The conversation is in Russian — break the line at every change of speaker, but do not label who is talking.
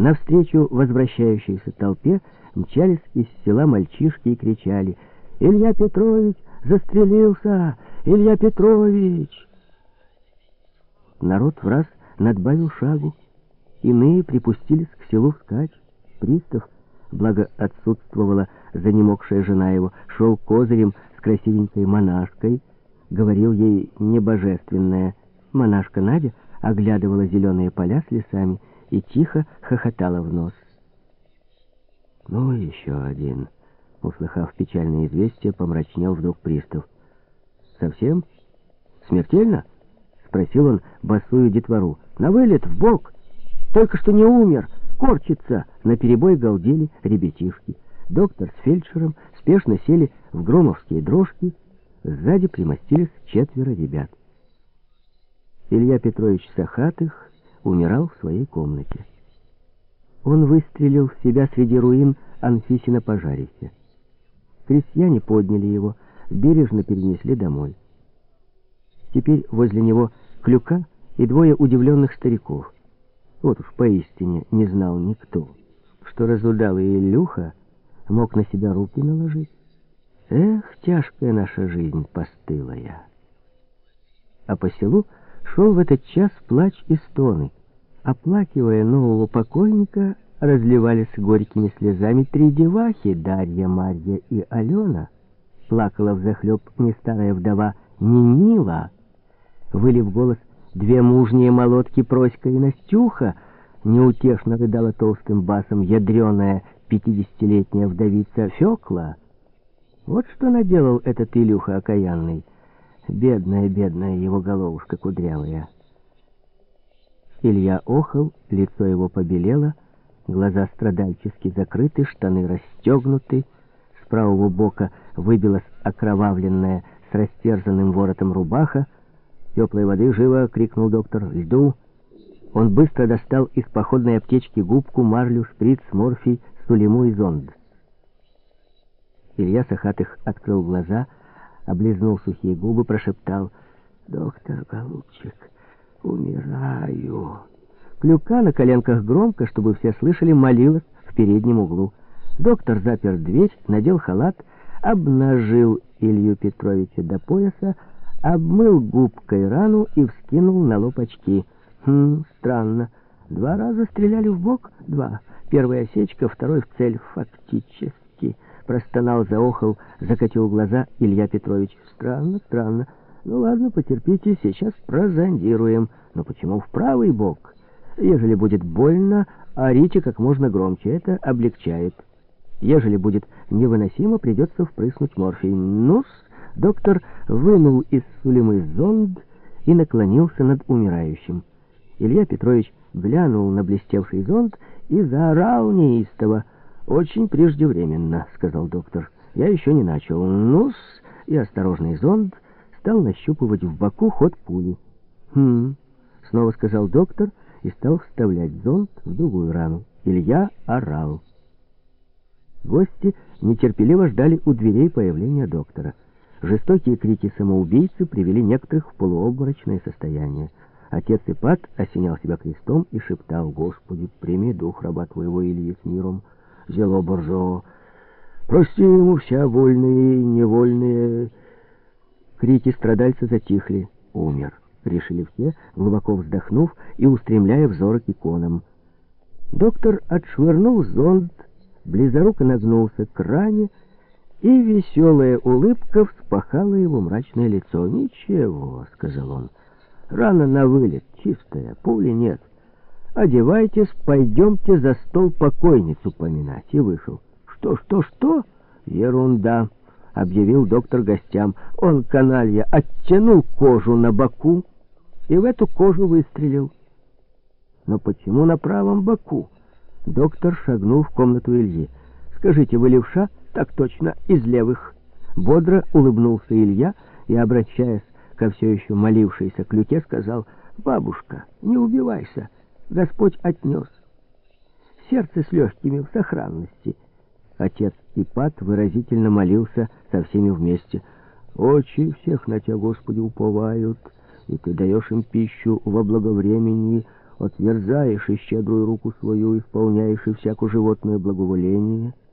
Навстречу возвращающейся толпе мчались из села мальчишки и кричали «Илья Петрович застрелился! Илья Петрович!» Народ в раз надбавил шагу. Иные припустились к селу вскачь. Пристав, благо отсутствовала занемогшая жена его, шел козырем с красивенькой монашкой, говорил ей небожественное. Монашка Надя оглядывала зеленые поля с лесами и тихо хохотала в нос. «Ну, еще один», — услыхав печальное известие, помрачнел вдруг пристав. «Совсем? Смертельно?» — спросил он босую детвору. «На вылет, в бок! Только что не умер, корчится!» На перебой галдели ребятишки. Доктор с фельдшером спешно сели в громовские дрожки, сзади примостились четверо ребят. Илья Петрович Сахатых умирал в своей комнате. Он выстрелил в себя среди руин Анфисина пожарище. Крестьяне подняли его, бережно перенесли домой. Теперь возле него Клюка и двое удивленных стариков. Вот уж поистине не знал никто, что разудалый Илюха мог на себя руки наложить. Эх, тяжкая наша жизнь постылая. А по селу шел в этот час плач и стоны. Оплакивая нового покойника, разливались горькими слезами три девахи, Дарья, Марья и Алена. Плакала взахлеб не старая вдова Нинила. Вылив голос, две мужние молотки Проська и Настюха, неутешно рыдала толстым басом ядреная пятидесятилетняя вдовица Фёкла. Вот что наделал этот Илюха окаянный. Бедная, бедная его головушка кудрявая. Илья охал, лицо его побелело, глаза страдальчески закрыты, штаны расстегнуты, с правого бока выбилась окровавленная с растерзанным воротом рубаха. «Теплой воды живо!» — крикнул доктор. «Льду!» Он быстро достал из походной аптечки губку, марлю, шприц, морфий, сулиму и зонд. Илья Сахатых открыл глаза, облизнул сухие губы, прошептал «Доктор, голубчик, умираю». Клюка на коленках громко, чтобы все слышали, молилась в переднем углу. Доктор запер дверь, надел халат, обнажил Илью Петровича до пояса, обмыл губкой рану и вскинул на лоб очки. Хм, странно. Два раза стреляли в бок? Два. Первая осечка, второй в цель фактически. Простонал, заохал, закатил глаза Илья Петрович. Странно, странно. Ну ладно, потерпите, сейчас прозондируем. Но почему в правый бок? Ежели будет больно, орите как можно громче. Это облегчает. Ежели будет невыносимо, придется впрыснуть морфий. ну доктор вынул из сулемы зонд и наклонился над умирающим. Илья Петрович глянул на блестевший зонд и заорал неистово. «Очень преждевременно», — сказал доктор. «Я еще не начал. ну и осторожный зонд стал нащупывать в боку ход пули. «Хм», — снова сказал доктор и стал вставлять зонд в другую рану. Илья орал. Гости нетерпеливо ждали у дверей появления доктора. Жестокие крики самоубийцы привели некоторых в полуобморочное состояние. Отец Ипат осенял себя крестом и шептал, «Господи, прими дух раба твоего Ильи с миром, зело боржо, прости ему вся вольные и невольные». Крики страдальца затихли. «Умер», — решили все, глубоко вздохнув и устремляя взоры к иконам. Доктор отшвырнул зонт, близоруко нагнулся к ране, и веселая улыбка вспахала его мрачное лицо. «Ничего», — сказал он, — «рана на вылет, чистая, пули нет. Одевайтесь, пойдемте за стол покойницу поминать». И вышел. «Что, что, что? Ерунда», — объявил доктор гостям. Он, каналья, оттянул кожу на боку и в эту кожу выстрелил. «Но почему на правом боку?» Доктор шагнул в комнату Ильи. «Скажите, вы левша?» «Так точно, из левых». Бодро улыбнулся Илья и, обращаясь ко все еще молившейся клюке, сказал, «Бабушка, не убивайся, Господь отнес. Сердце с легкими в сохранности». Отец Ипат выразительно молился со всеми вместе. «Очи всех на тебя, Господи, уповают, и ты даешь им пищу во благовремени, отверзаешь и щедрую руку свою, исполняешь и всякую животное благоволение —